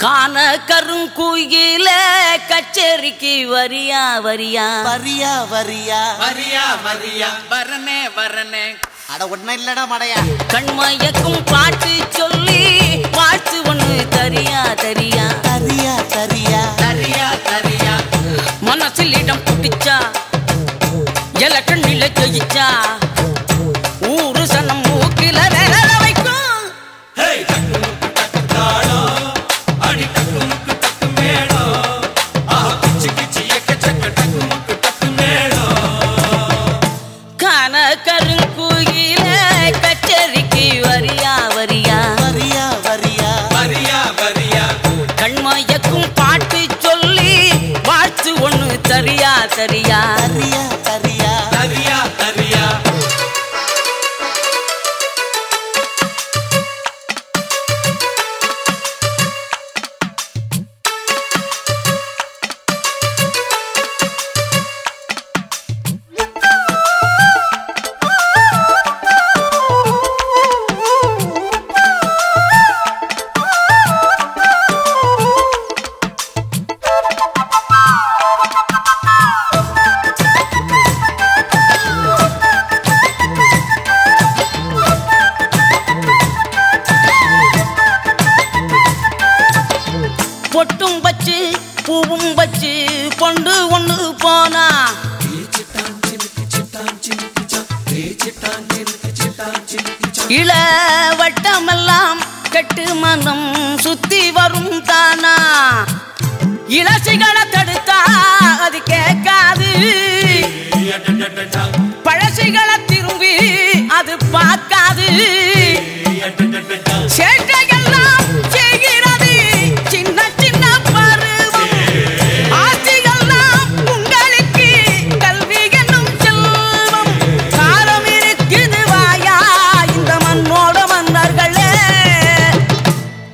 காண கருங்குயில கச்சேரிக்கு வரியா வரியா? வரியா வரியா? வரியா வரியா. வரனே வரனே. அட ஒன்னும் இல்லடா மடையா. கண்மயக்கும் பாட்டு சொல்லி வாழ்த்து ஒண்ணு தரியா தரியா தரியா. ஒண்ணு தரியா தரியா தரியா பொண்டு போனா? இள வட்டமெல்லாம் கெட்டு மனம் சுத்தி வரும் தானா? இளசிகளை தடுத்தா அது கேட்காது. பழசிகளை திரும்பி அது பார்த்து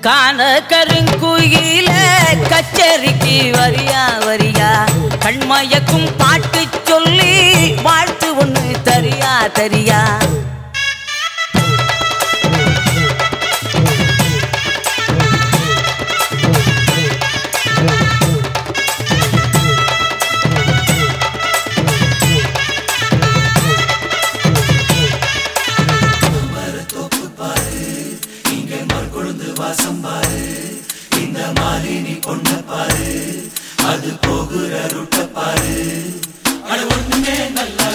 காண கருங்குயில கச்சேரிக்கு வரியா வரியா? கண்மயக்கும் பாட்டு சொல்லி வாழ்த்து ஒன்று தரியா தரியா? வாசம் பாரு இந்த மாலினி பொண்ண பாரு அது போகுற ருட்ட பாரு அது ஒண்ணுமே நல்லா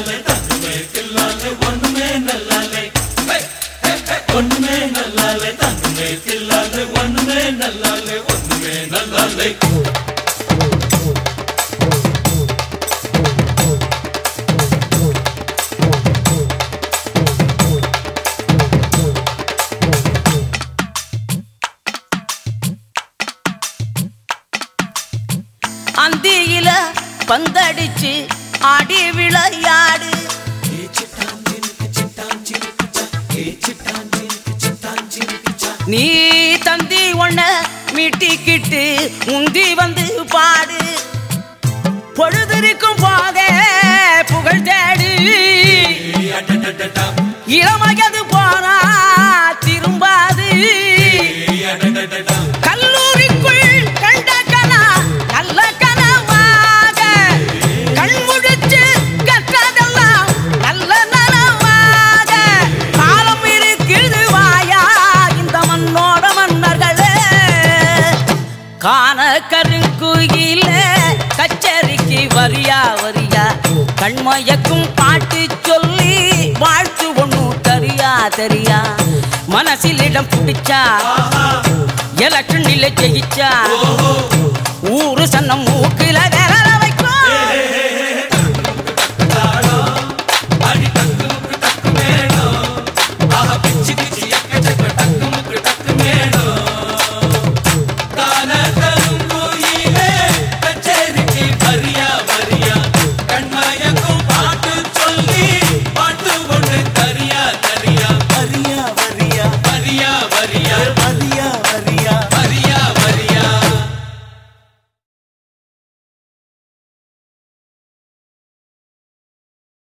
பந்தடிச்சு ஆடி விளையாடு. நீ தந்தி ஒண்ண மீட்டிக்கிட்டு முந்தி வந்து பாடு. பொழுதிருக்கும் போதே புகழ் தேடி. இளமகது கச்சேரிக்கு வரியா வரியா? கண்மயக்கும் பாட்டு சொல்லி வாழ்த்து ஒண்ணு தரியா தெரியா? மனசில் இடம் பிடிச்சா எலக்ஷன் எலக்ஷனில் ஜெயிச்சா? ஊரு சன்னம் மூக்கில மூக்கு